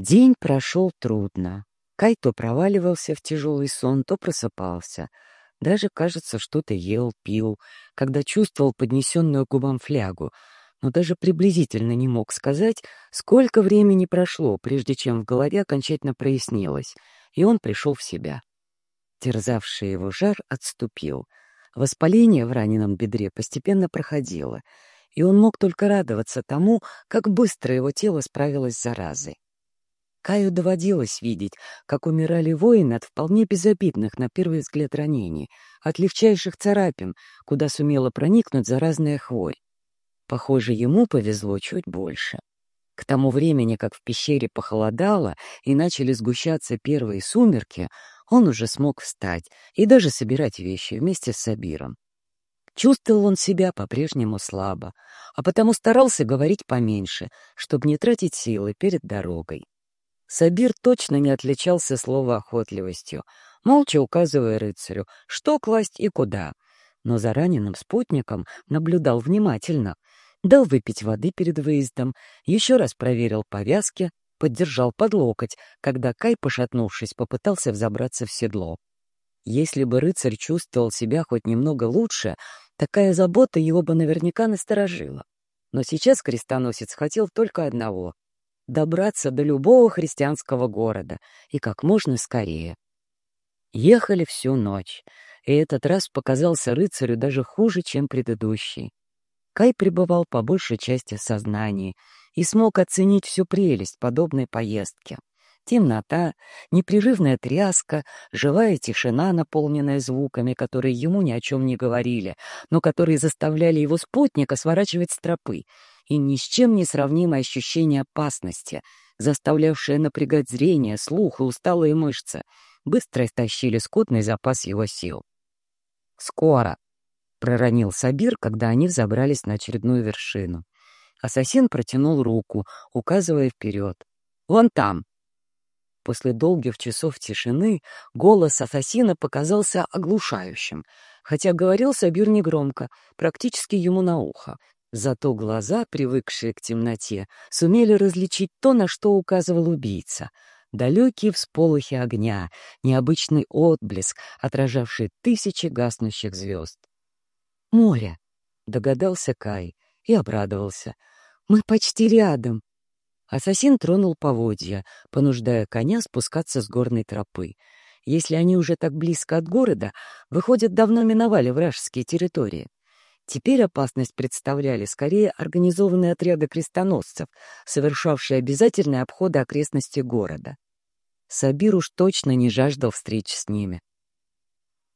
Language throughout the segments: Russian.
День прошел трудно. Кай то проваливался в тяжелый сон, то просыпался. Даже, кажется, что-то ел, пил, когда чувствовал поднесенную губам флягу, но даже приблизительно не мог сказать, сколько времени прошло, прежде чем в голове окончательно прояснилось, и он пришел в себя. Терзавший его жар отступил. Воспаление в раненом бедре постепенно проходило, и он мог только радоваться тому, как быстро его тело справилось с заразой. Каю доводилось видеть, как умирали воины от вполне безобидных на первый взгляд ранений, от легчайших царапин, куда сумела проникнуть заразная хворь. Похоже, ему повезло чуть больше. К тому времени, как в пещере похолодало и начали сгущаться первые сумерки, он уже смог встать и даже собирать вещи вместе с Сабиром. Чувствовал он себя по-прежнему слабо, а потому старался говорить поменьше, чтобы не тратить силы перед дорогой. Сабир точно не отличался словоохотливостью, молча указывая рыцарю, что класть и куда. Но за раненым спутником наблюдал внимательно, дал выпить воды перед выездом, еще раз проверил повязки, поддержал под локоть, когда Кай, пошатнувшись, попытался взобраться в седло. Если бы рыцарь чувствовал себя хоть немного лучше, такая забота его бы наверняка насторожила. Но сейчас крестоносец хотел только одного добраться до любого христианского города и как можно скорее. Ехали всю ночь, и этот раз показался рыцарю даже хуже, чем предыдущий. Кай пребывал по большей части в сознании и смог оценить всю прелесть подобной поездки. Темнота, непрерывная тряска, живая тишина, наполненная звуками, которые ему ни о чем не говорили, но которые заставляли его спутника сворачивать с тропы, и ни с чем не сравнимое ощущение опасности, заставлявшее напрягать зрение, слух и усталые мышцы, быстро истощили скудный запас его сил. «Скоро!» — проронил Сабир, когда они взобрались на очередную вершину. Ассасин протянул руку, указывая вперед. «Вон там!» После долгих часов тишины голос ассасина показался оглушающим, хотя говорил Сабир негромко, практически ему на ухо, Зато глаза, привыкшие к темноте, сумели различить то, на что указывал убийца. Далекие всполохи огня, необычный отблеск, отражавший тысячи гаснущих звезд. «Море!» — догадался Кай и обрадовался. «Мы почти рядом!» Ассасин тронул поводья, понуждая коня спускаться с горной тропы. Если они уже так близко от города, выходят, давно миновали вражеские территории. Теперь опасность представляли скорее организованные отряды крестоносцев, совершавшие обязательные обходы окрестностей города. Сабир уж точно не жаждал встреч с ними.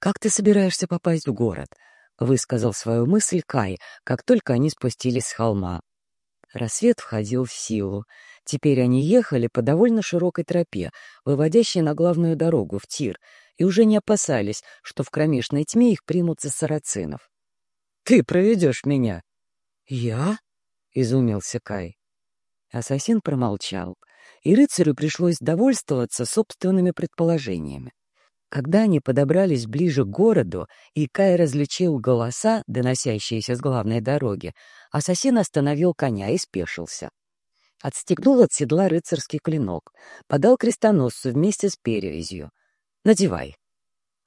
«Как ты собираешься попасть в город?» — высказал свою мысль Кай, как только они спустились с холма. Рассвет входил в силу. Теперь они ехали по довольно широкой тропе, выводящей на главную дорогу, в Тир, и уже не опасались, что в кромешной тьме их примут за сарацинов. Ты проведешь меня. Я? Изумился Кай. Ассасин промолчал, и рыцарю пришлось довольствоваться собственными предположениями. Когда они подобрались ближе к городу, и Кай различил голоса, доносящиеся с главной дороги, ассасин остановил коня и спешился. Отстегнул от седла рыцарский клинок, подал крестоносцу вместе с перевязью. «Надевай».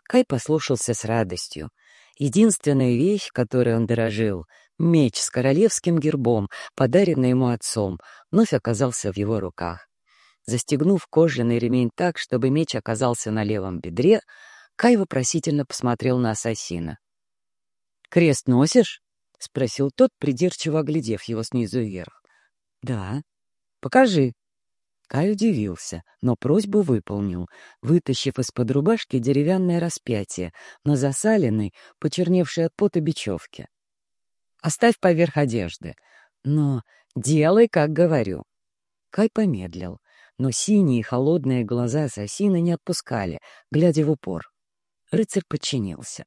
Кай послушался с радостью. Единственная вещь, которой он дорожил, меч с королевским гербом, подаренный ему отцом, вновь оказался в его руках. Застегнув кожаный ремень так, чтобы меч оказался на левом бедре, Кай вопросительно посмотрел на ассасина. «Крест носишь?» — спросил тот, придирчиво оглядев его снизу вверх. «Да». «Покажи», Кай удивился, но просьбу выполнил, вытащив из-под рубашки деревянное распятие на засаленной, почерневшей от пота бечевке. «Оставь поверх одежды. Но делай, как говорю». Кай помедлил, но синие холодные глаза ассасина не отпускали, глядя в упор. Рыцарь подчинился.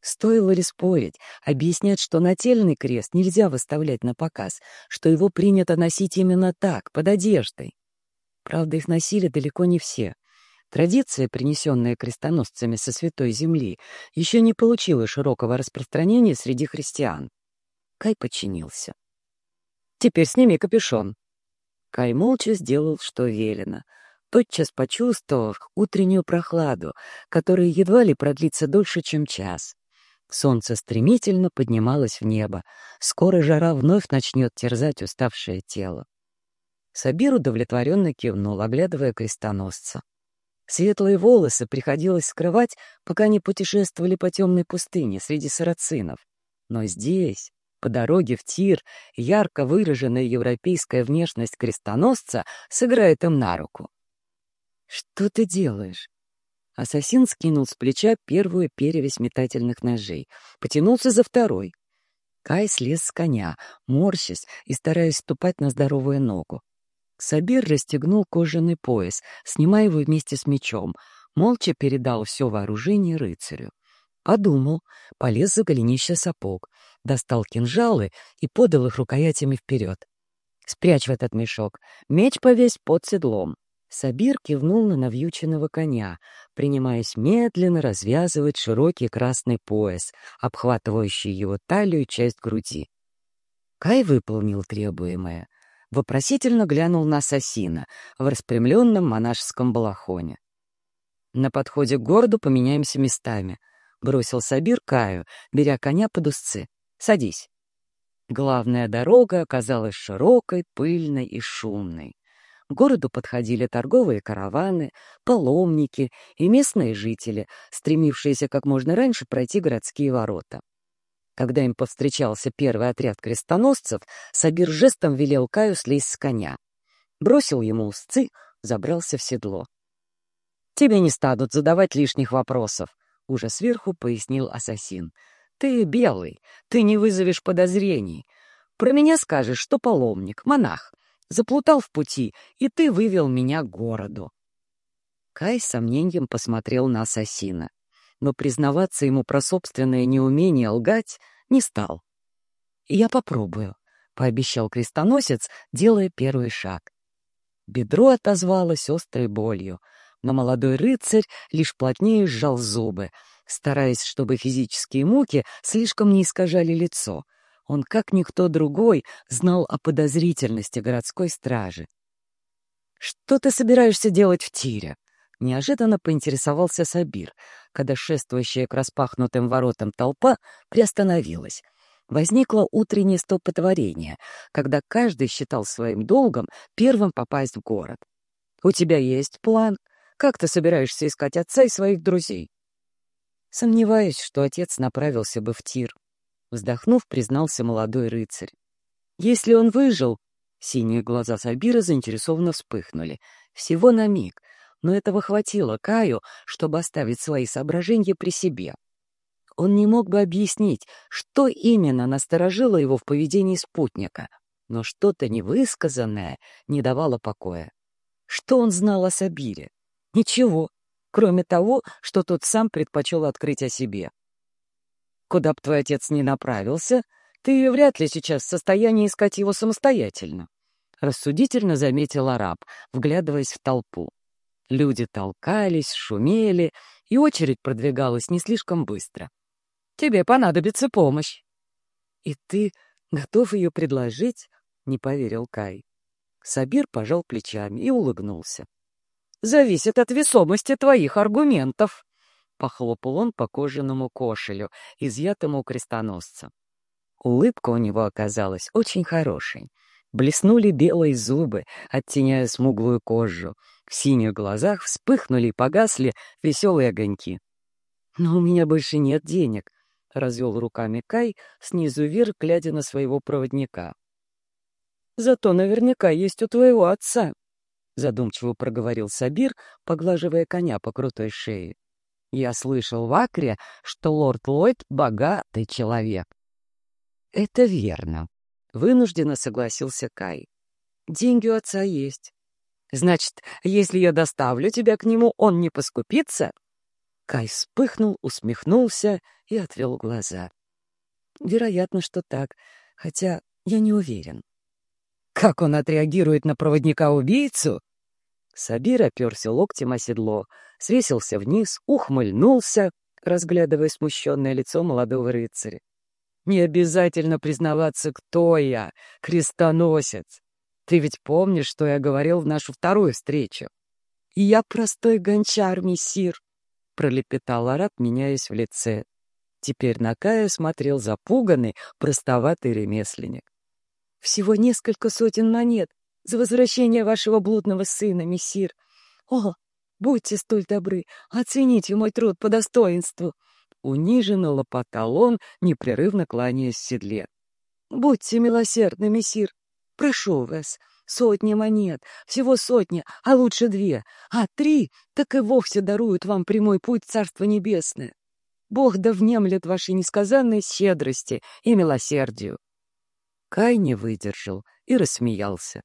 Стоило ли спорить, объяснять, что нательный крест нельзя выставлять на показ, что его принято носить именно так, под одеждой? Правда, их носили далеко не все. Традиция, принесенная крестоносцами со Святой Земли, еще не получила широкого распространения среди христиан. Кай подчинился. «Теперь сними капюшон». Кай молча сделал, что велено, тотчас почувствовав утреннюю прохладу, которая едва ли продлится дольше, чем час. Солнце стремительно поднималось в небо. Скоро жара вновь начнет терзать уставшее тело. Сабир удовлетворенно кивнул, оглядывая крестоносца. Светлые волосы приходилось скрывать, пока они путешествовали по темной пустыне среди сарацинов. Но здесь, по дороге в Тир, ярко выраженная европейская внешность крестоносца сыграет им на руку. «Что ты делаешь?» Ассасин скинул с плеча первую перевесь метательных ножей, потянулся за второй. Кай слез с коня, морщась и стараясь ступать на здоровую ногу. Сабир расстегнул кожаный пояс, снимая его вместе с мечом, молча передал все вооружение рыцарю. Подумал, полез за голенище сапог, достал кинжалы и подал их рукоятями вперед. «Спрячь в этот мешок, меч повесь под седлом». Сабир кивнул на навьюченного коня, принимаясь медленно развязывать широкий красный пояс, обхватывающий его талию и часть груди. Кай выполнил требуемое. Вопросительно глянул на ассасина в распрямленном монашеском балахоне. «На подходе к городу поменяемся местами», — бросил Сабир Каю, беря коня под узцы. «Садись». Главная дорога оказалась широкой, пыльной и шумной. К городу подходили торговые караваны, паломники и местные жители, стремившиеся как можно раньше пройти городские ворота. Когда им повстречался первый отряд крестоносцев, Сабир жестом велел Каю слезть с коня. Бросил ему узцы, забрался в седло. «Тебе не станут задавать лишних вопросов», — уже сверху пояснил ассасин. «Ты белый, ты не вызовешь подозрений. Про меня скажешь, что паломник, монах, Заплутал в пути, и ты вывел меня к городу. Кай с сомнением посмотрел на ассасина, но признаваться ему про собственное неумение лгать не стал. «Я попробую», — пообещал крестоносец, делая первый шаг. Бедро отозвалось острой болью, но молодой рыцарь лишь плотнее сжал зубы, стараясь, чтобы физические муки слишком не искажали лицо — он, как никто другой, знал о подозрительности городской стражи. «Что ты собираешься делать в тире?» — неожиданно поинтересовался Сабир, когда шествующая к распахнутым воротам толпа приостановилась. Возникло утреннее столпотворение, когда каждый считал своим долгом первым попасть в город. «У тебя есть план? Как ты собираешься искать отца и своих друзей?» Сомневаюсь, что отец направился бы в тир. Вздохнув, признался молодой рыцарь. Если он выжил... Синие глаза Сабира заинтересованно вспыхнули. Всего на миг, но этого хватило Каю, чтобы оставить свои соображения при себе. Он не мог бы объяснить, что именно насторожило его в поведении спутника, но что-то невысказанное не давало покоя. Что он знал о Сабире? Ничего, кроме того, что тот сам предпочел открыть о себе. Куда б твой отец ни направился, ты вряд ли сейчас в состоянии искать его самостоятельно. Рассудительно заметил араб, вглядываясь в толпу. Люди толкались, шумели, и очередь продвигалась не слишком быстро. Тебе понадобится помощь. И ты готов ее предложить? Не поверил Кай. Сабир пожал плечами и улыбнулся. Зависит от весомости твоих аргументов. — похлопал он по кожаному кошелю, изъятому у крестоносца. Улыбка у него оказалась очень хорошей. Блеснули белые зубы, оттеняя смуглую кожу. В синих глазах вспыхнули и погасли веселые огоньки. «Но у меня больше нет денег», — развел руками Кай, снизу вверх, глядя на своего проводника. «Зато наверняка есть у твоего отца», — задумчиво проговорил Сабир, поглаживая коня по крутой шее. Я слышал в Акре, что лорд Ллойд — богатый человек. Это верно. Вынужденно согласился Кай. Деньги у отца есть. Значит, если я доставлю тебя к нему, он не поскупится? Кай вспыхнул, усмехнулся и отвел глаза. Вероятно, что так, хотя я не уверен. Как он отреагирует на проводника-убийцу? Сабир оперся локтем о седло, свесился вниз, ухмыльнулся, разглядывая смущенное лицо молодого рыцаря. «Не обязательно признаваться, кто я, крестоносец. Ты ведь помнишь, что я говорил в нашу вторую встречу? «Я простой гончар, мессир», — пролепетал араб, меняясь в лице. Теперь на Кая смотрел запуганный, простоватый ремесленник. «Всего несколько сотен монет за возвращение вашего блудного сына, мессир. О, будьте столь добры, оцените мой труд по достоинству!» Униженно лопотал он, непрерывно кланяясь в седле. «Будьте милосердны, мессир, прошу вас, сотни монет, всего сотни, а лучше две, а три так и вовсе даруют вам прямой путь в Царство Небесное. Бог да внемлет вашей несказанной щедрости и милосердию. Кай не выдержал и рассмеялся.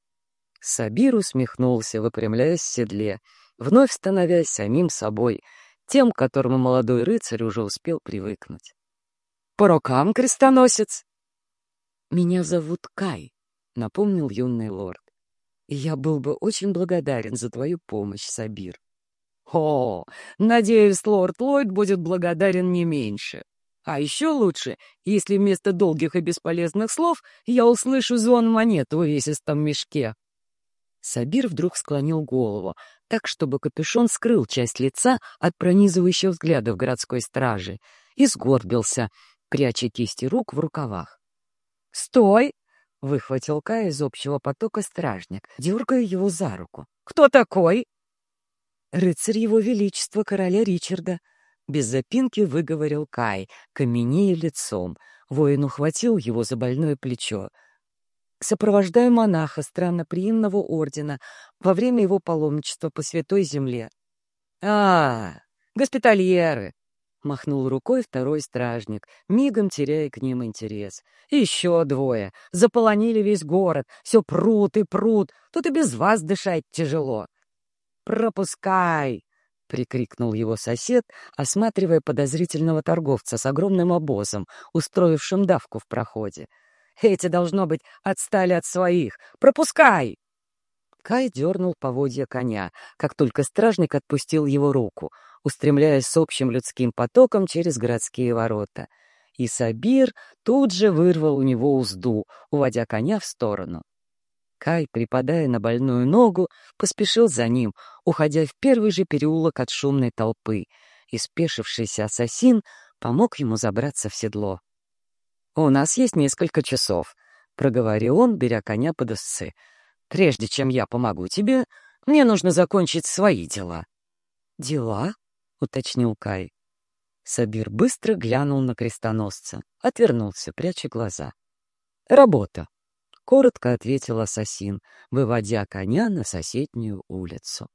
Сабир усмехнулся, выпрямляясь в седле, вновь становясь самим собой, тем, к которому молодой рыцарь уже успел привыкнуть. «По рукам, крестоносец!» «Меня зовут Кай», — напомнил юный лорд. «И я был бы очень благодарен за твою помощь, Сабир». О, надеюсь, лорд Ллойд будет благодарен не меньше. А еще лучше, если вместо долгих и бесполезных слов я услышу звон монет в увесистом мешке. Сабир вдруг склонил голову, так, чтобы капюшон скрыл часть лица от пронизывающих взглядов городской стражи, и сгорбился, пряча кисти рук в рукавах. «Стой!» — выхватил Кай из общего потока стражник, дергая его за руку. «Кто такой?» «Рыцарь его величества короля Ричарда», — без запинки выговорил Кай, каменея лицом. Воин ухватил его за больное плечо. «Сопровождаю монаха странноприимного ордена во время его паломничества по Святой Земле». «А, госпитальеры!» — махнул рукой второй стражник, мигом теряя к ним интерес. «Еще двое. Заполонили весь город. Все прут и прут. Тут и без вас дышать тяжело». «Пропускай!» — прикрикнул его сосед, осматривая подозрительного торговца с огромным обозом, устроившим давку в проходе. «Эти, должно быть, отстали от своих! Пропускай!» Кай дернул поводья коня, как только стражник отпустил его руку, устремляясь с общим людским потоком через городские ворота. И Сабир тут же вырвал у него узду, уводя коня в сторону. Кай, припадая на больную ногу, поспешил за ним, уходя в первый же переулок от шумной толпы, и спешившийся ассасин помог ему забраться в седло. «У нас есть несколько часов», — проговорил он, беря коня под усы. «Прежде чем я помогу тебе, мне нужно закончить свои дела». «Дела?» — уточнил Кай. Сабир быстро глянул на крестоносца, отвернулся, пряча глаза. «Работа», — коротко ответил ассасин, выводя коня на соседнюю улицу.